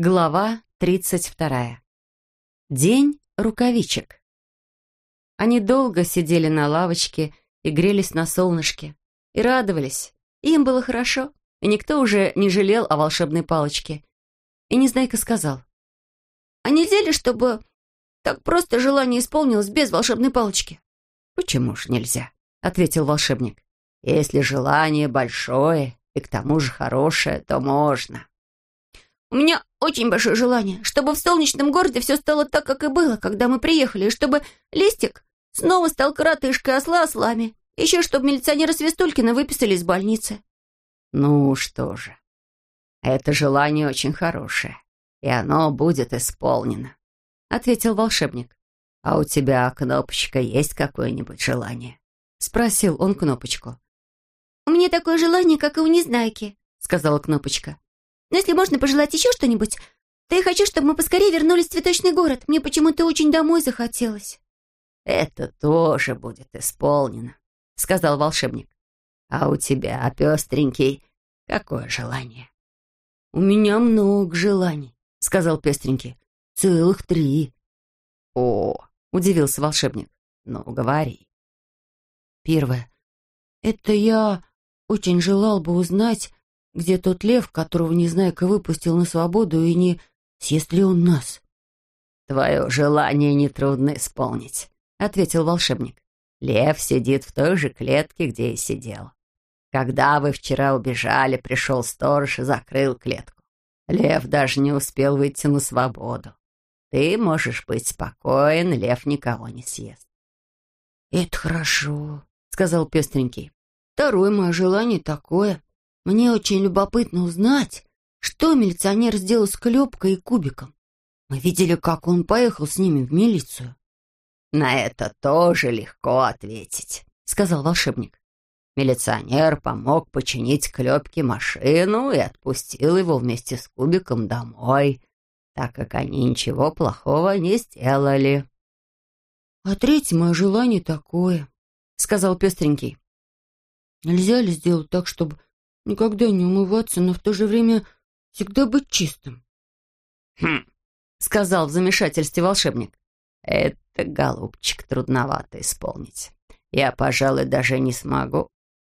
Глава 32. День рукавичек. Они долго сидели на лавочке и грелись на солнышке, и радовались. И им было хорошо, и никто уже не жалел о волшебной палочке. И Незнайка сказал. «А нельзя ли, чтобы так просто желание исполнилось без волшебной палочки?» «Почему ж нельзя?» — ответил волшебник. «Если желание большое и к тому же хорошее, то можно». У меня очень большое желание, чтобы в солнечном городе все стало так, как и было, когда мы приехали, и чтобы Листик снова стал коротышкой осла ослами. Еще чтобы милиционера Свистулькина выписали из больницы. Ну что же, это желание очень хорошее, и оно будет исполнено, — ответил волшебник. «А у тебя, Кнопочка, есть какое-нибудь желание?» — спросил он Кнопочку. «У меня такое желание, как и у Незнайки», — сказала Кнопочка. Но если можно пожелать еще что-нибудь, то я хочу, чтобы мы поскорее вернулись в цветочный город. Мне почему-то очень домой захотелось». «Это тоже будет исполнено», — сказал волшебник. «А у тебя, пестренький, какое желание?» «У меня много желаний», — сказал пестренький. «Целых три». «О!» — удивился волшебник. «Ну, говори». «Первое. Это я очень желал бы узнать, где тот лев, которого Незнайка выпустил на свободу, и не съест ли он нас? «Твое желание нетрудно исполнить», — ответил волшебник. «Лев сидит в той же клетке, где и сидел. Когда вы вчера убежали, пришел сторож и закрыл клетку. Лев даже не успел выйти на свободу. Ты можешь быть спокоен, лев никого не съест». «Это хорошо», — сказал пестренький. «Второе мое желание такое. Мне очень любопытно узнать, что милиционер сделал с Клепкой и Кубиком. Мы видели, как он поехал с ними в милицию. «На это тоже легко ответить», — сказал волшебник. Милиционер помог починить Клепке машину и отпустил его вместе с Кубиком домой, так как они ничего плохого не сделали. «А третье мое желание такое», — сказал пестренький. «Нельзя ли сделать так, чтобы никогда не умываться, но в то же время всегда быть чистым. «Хм», — сказал в замешательстве волшебник. «Это, голубчик, трудновато исполнить. Я, пожалуй, даже не смогу.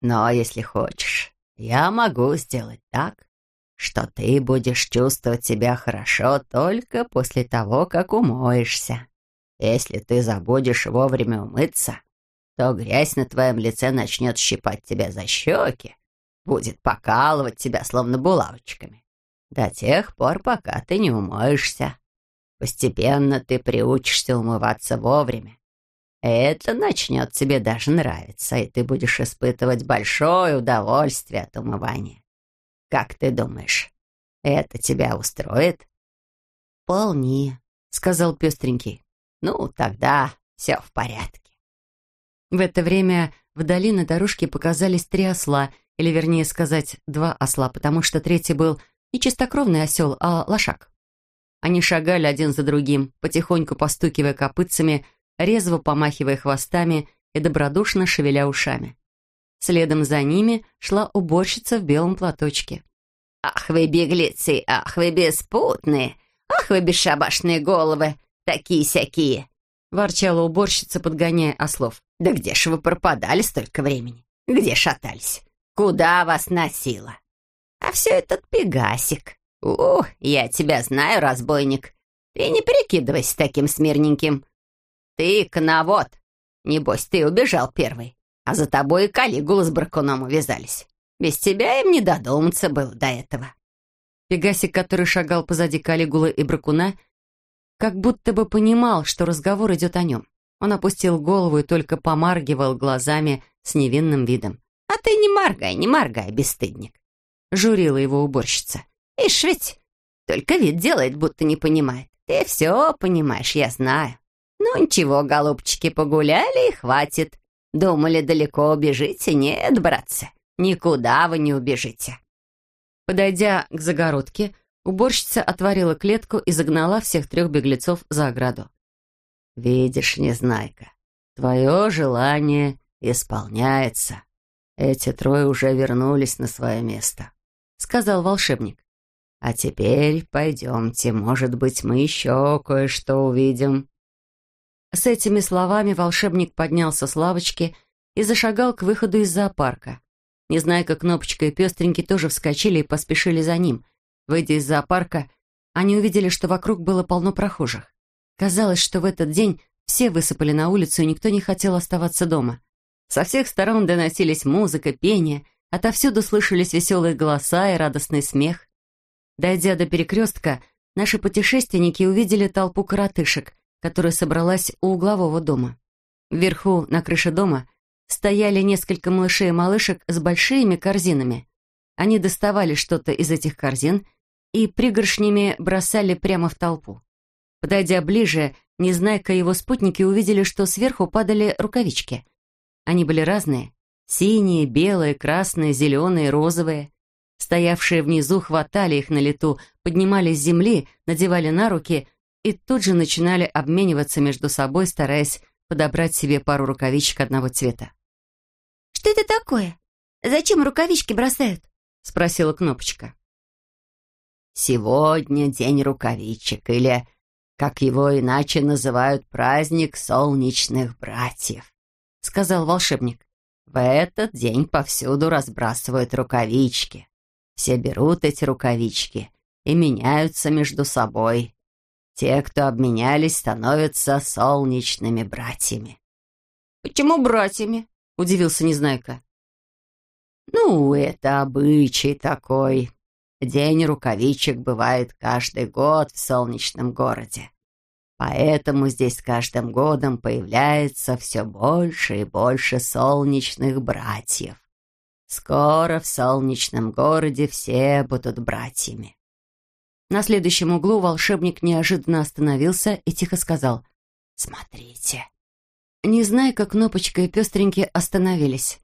Но если хочешь, я могу сделать так, что ты будешь чувствовать себя хорошо только после того, как умоешься. Если ты забудешь вовремя умыться, то грязь на твоем лице начнет щипать тебя за щеки, будет покалывать тебя словно булавочками. До тех пор, пока ты не умоешься. Постепенно ты приучишься умываться вовремя. Это начнет тебе даже нравиться, и ты будешь испытывать большое удовольствие от умывания. Как ты думаешь, это тебя устроит? «Вполне», — сказал пестренький. «Ну, тогда все в порядке». В это время вдали на дорожке показались три осла или, вернее сказать, два осла, потому что третий был не чистокровный осел, а лошак. Они шагали один за другим, потихоньку постукивая копытцами, резво помахивая хвостами и добродушно шевеля ушами. Следом за ними шла уборщица в белом платочке. «Ах вы беглецы, ах вы беспутные, ах вы бесшабашные головы, такие-сякие!» ворчала уборщица, подгоняя ослов. «Да где ж вы пропадали столько времени? Где шатались? Куда вас носило? А все этот пегасик. Ух, я тебя знаю, разбойник. Ты не прикидывайся таким смирненьким. Ты коновод. Небось, ты убежал первый, а за тобой и Калигула с Бракуном увязались. Без тебя им не додуматься было до этого. Пегасик, который шагал позади Калигулы и Бракуна, как будто бы понимал, что разговор идет о нем. Он опустил голову и только помаргивал глазами с невинным видом. «А ты не моргай, не моргай, бесстыдник!» Журила его уборщица. «Ишь ведь, только вид делает, будто не понимает. Ты все понимаешь, я знаю. Ну ничего, голубчики, погуляли и хватит. Думали, далеко убежите? Нет, братцы, никуда вы не убежите». Подойдя к загородке, уборщица отворила клетку и загнала всех трех беглецов за ограду. «Видишь, Незнайка, твое желание исполняется», «Эти трое уже вернулись на свое место», — сказал волшебник. А теперь пойдемте, может быть, мы еще кое-что увидим». С этими словами волшебник поднялся с лавочки и зашагал к выходу из зоопарка. Незнайка, Кнопочка и Пестренький тоже вскочили и поспешили за ним. Выйдя из зоопарка, они увидели, что вокруг было полно прохожих. Казалось, что в этот день все высыпали на улицу, и никто не хотел оставаться дома. Со всех сторон доносились музыка, пение, отовсюду слышались веселые голоса и радостный смех. Дойдя до перекрестка, наши путешественники увидели толпу коротышек, которая собралась у углового дома. Вверху, на крыше дома, стояли несколько малышей и малышек с большими корзинами. Они доставали что-то из этих корзин и пригоршнями бросали прямо в толпу. Подойдя ближе, Незнайка и его спутники увидели, что сверху падали рукавички. Они были разные — синие, белые, красные, зеленые, розовые. Стоявшие внизу хватали их на лету, поднимали с земли, надевали на руки и тут же начинали обмениваться между собой, стараясь подобрать себе пару рукавичек одного цвета. «Что это такое? Зачем рукавички бросают?» — спросила Кнопочка. «Сегодня день рукавичек, или, как его иначе называют, праздник солнечных братьев», — сказал волшебник. «В этот день повсюду разбрасывают рукавички. Все берут эти рукавички и меняются между собой. Те, кто обменялись, становятся солнечными братьями». «Почему братьями?» — удивился Незнайка. «Ну, это обычай такой. День рукавичек бывает каждый год в солнечном городе. Поэтому здесь с каждым годом появляется все больше и больше солнечных братьев. Скоро в солнечном городе все будут братьями». На следующем углу волшебник неожиданно остановился и тихо сказал «Смотрите». Не зная, как Кнопочка и Пестренький остановились.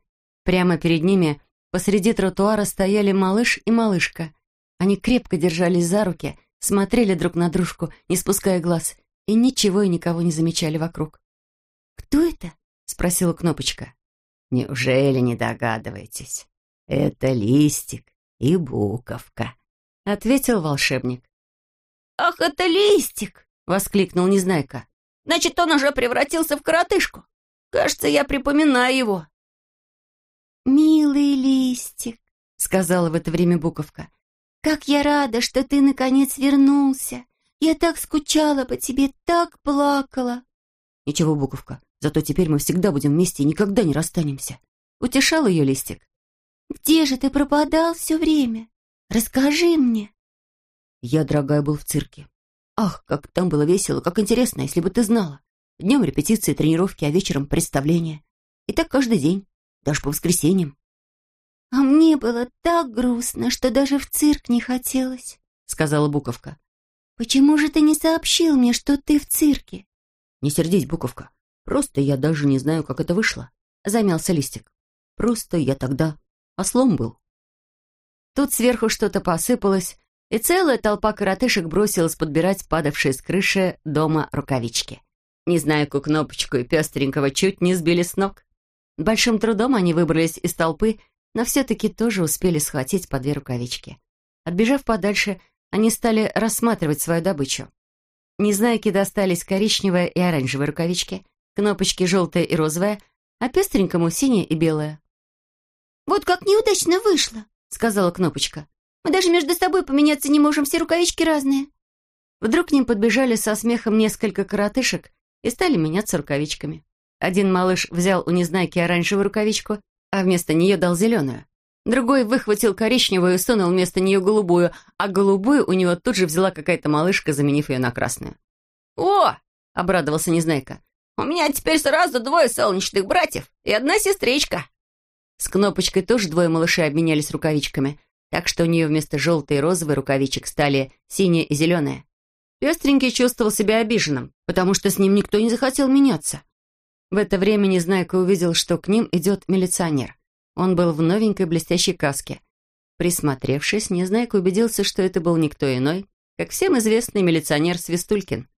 Прямо перед ними посреди тротуара стояли малыш и малышка. Они крепко держались за руки, смотрели друг на дружку, не спуская глаз, и ничего и никого не замечали вокруг. «Кто это?» — спросила Кнопочка. «Неужели не догадываетесь? Это листик и буковка», — ответил волшебник. «Ах, это листик!» — воскликнул Незнайка. «Значит, он уже превратился в коротышку. Кажется, я припоминаю его». «Милый листик», — сказала в это время буковка, «как я рада, что ты наконец вернулся. Я так скучала по тебе, так плакала». «Ничего, буковка, зато теперь мы всегда будем вместе и никогда не расстанемся». Утешал ее листик. «Где же ты пропадал все время? Расскажи мне». Я, дорогая, был в цирке. Ах, как там было весело, как интересно, если бы ты знала. Днем репетиции, тренировки, а вечером представления. И так каждый день даже по воскресеньям. «А мне было так грустно, что даже в цирк не хотелось», — сказала Буковка. «Почему же ты не сообщил мне, что ты в цирке?» «Не сердись, Буковка. Просто я даже не знаю, как это вышло», — замялся Листик. «Просто я тогда ослом был». Тут сверху что-то посыпалось, и целая толпа коротышек бросилась подбирать падавшие с крыши дома рукавички. Не знаю, кнопочку и пестренького чуть не сбили с ног. Большим трудом они выбрались из толпы, но все-таки тоже успели схватить по две рукавички. Отбежав подальше, они стали рассматривать свою добычу. Незнайки достались коричневая и оранжевые рукавички, кнопочки желтая и розовая, а пестренькому синяя и белая. «Вот как неудачно вышло», — сказала кнопочка. «Мы даже между собой поменяться не можем, все рукавички разные». Вдруг к ним подбежали со смехом несколько коротышек и стали меняться рукавичками. Один малыш взял у Незнайки оранжевую рукавичку, а вместо нее дал зеленую. Другой выхватил коричневую и сунул вместо нее голубую, а голубую у него тут же взяла какая-то малышка, заменив ее на красную. «О!» — обрадовался Незнайка. «У меня теперь сразу двое солнечных братьев и одна сестричка». С Кнопочкой тоже двое малышей обменялись рукавичками, так что у нее вместо желтой и розовой рукавичек стали синие и зеленые. Пестренький чувствовал себя обиженным, потому что с ним никто не захотел меняться. В это время Незнайка увидел, что к ним идет милиционер. Он был в новенькой блестящей каске. Присмотревшись, Незнайка убедился, что это был никто иной, как всем известный милиционер Свистулькин.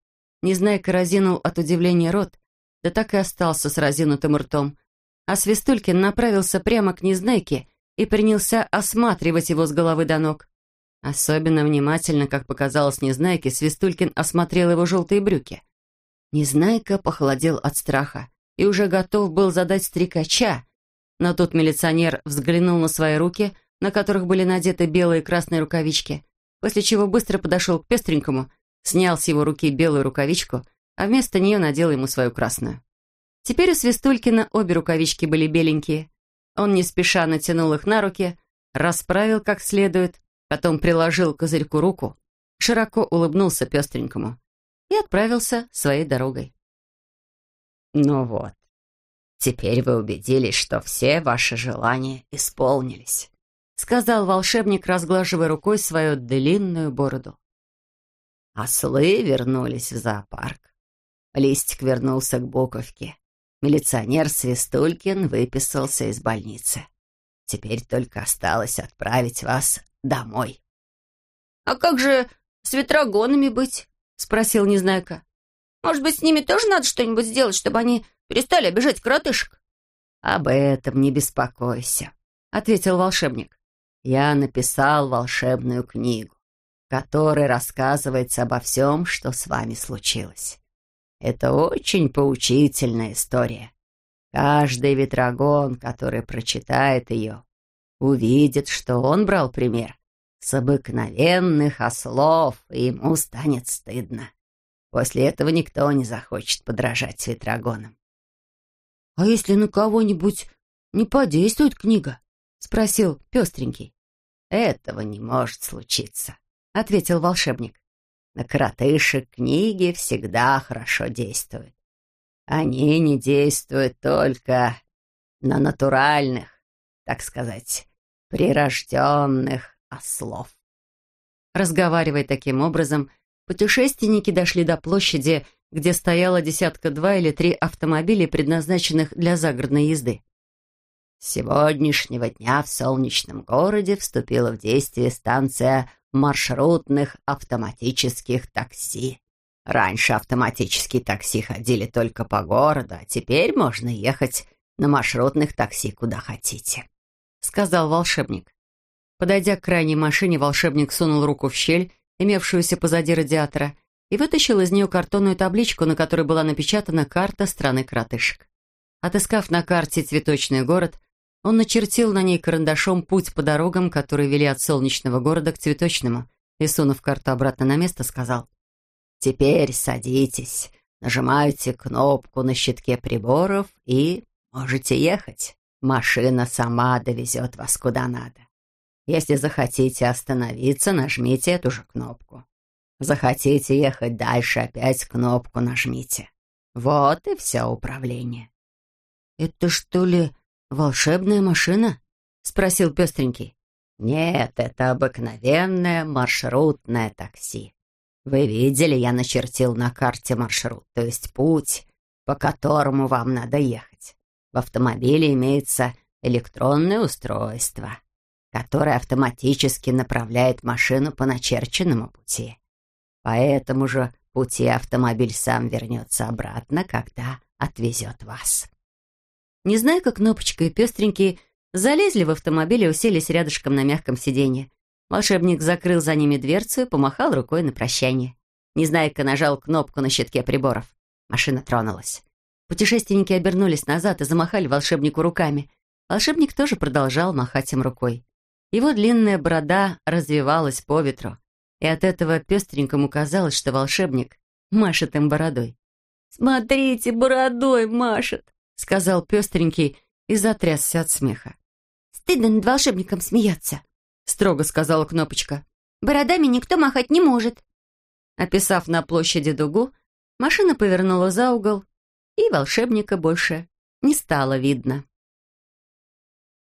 Незнайка разинул от удивления рот, да так и остался с разинутым ртом. А Свистулькин направился прямо к Незнайке и принялся осматривать его с головы до ног. Особенно внимательно, как показалось Незнайке, Свистулькин осмотрел его желтые брюки. Незнайка похолодел от страха и уже готов был задать стрекача, но тут милиционер взглянул на свои руки, на которых были надеты белые и красные рукавички, после чего быстро подошел к пестренькому, снял с его руки белую рукавичку, а вместо нее надел ему свою красную. Теперь у Свистулькина обе рукавички были беленькие. Он не спеша натянул их на руки, расправил как следует, потом приложил к козырьку руку, широко улыбнулся пестренькому и отправился своей дорогой. «Ну вот, теперь вы убедились, что все ваши желания исполнились», сказал волшебник, разглаживая рукой свою длинную бороду. Ослы вернулись в зоопарк. Листик вернулся к Буковке. Милиционер Свистулькин выписался из больницы. Теперь только осталось отправить вас домой. «А как же с ветрогонами быть?» — спросил Незнайка. «Может быть, с ними тоже надо что-нибудь сделать, чтобы они перестали обижать коротышек?» «Об этом не беспокойся», — ответил волшебник. «Я написал волшебную книгу, в которой рассказывается обо всем, что с вами случилось. Это очень поучительная история. Каждый ветрогон, который прочитает ее, увидит, что он брал пример с обыкновенных ослов, и ему станет стыдно. После этого никто не захочет подражать ветрогонам. «А если на кого-нибудь не подействует книга?» — спросил пестренький. «Этого не может случиться», — ответил волшебник. «На коротышек книги всегда хорошо действуют. Они не действуют только на натуральных, так сказать, прирожденных ослов. Разговаривая таким образом, путешественники дошли до площади, где стояло десятка-два или три автомобиля, предназначенных для загородной езды. С сегодняшнего дня в солнечном городе вступила в действие станция маршрутных автоматических такси. Раньше автоматические такси ходили только по городу, а теперь можно ехать на маршрутных такси куда хотите», — сказал волшебник. Подойдя к крайней машине, волшебник сунул руку в щель, имевшуюся позади радиатора, и вытащил из нее картонную табличку, на которой была напечатана карта страны кротышек. Отыскав на карте цветочный город, он начертил на ней карандашом путь по дорогам, которые вели от солнечного города к цветочному, и, сунув карту обратно на место, сказал, «Теперь садитесь, нажимайте кнопку на щитке приборов и можете ехать. Машина сама довезет вас куда надо. Если захотите остановиться, нажмите эту же кнопку. Захотите ехать дальше, опять кнопку нажмите. Вот и все управление. «Это что ли волшебная машина?» — спросил пестренький. «Нет, это обыкновенное маршрутное такси. Вы видели, я начертил на карте маршрут, то есть путь, по которому вам надо ехать. В автомобиле имеется электронное устройство который автоматически направляет машину по начерченному пути. По этому же пути автомобиль сам вернется обратно, когда отвезет вас. Не зная, как Кнопочка и Пестренькие залезли в автомобиль и уселись рядышком на мягком сиденье. Волшебник закрыл за ними дверцу и помахал рукой на прощание. Незнайка нажал кнопку на щитке приборов. Машина тронулась. Путешественники обернулись назад и замахали волшебнику руками. Волшебник тоже продолжал махать им рукой. Его длинная борода развивалась по ветру, и от этого пестренькому казалось, что волшебник машет им бородой. «Смотрите, бородой машет!» — сказал пестренький и затрясся от смеха. «Стыдно над волшебником смеяться», — строго сказала Кнопочка. «Бородами никто махать не может». Описав на площади дугу, машина повернула за угол, и волшебника больше не стало видно.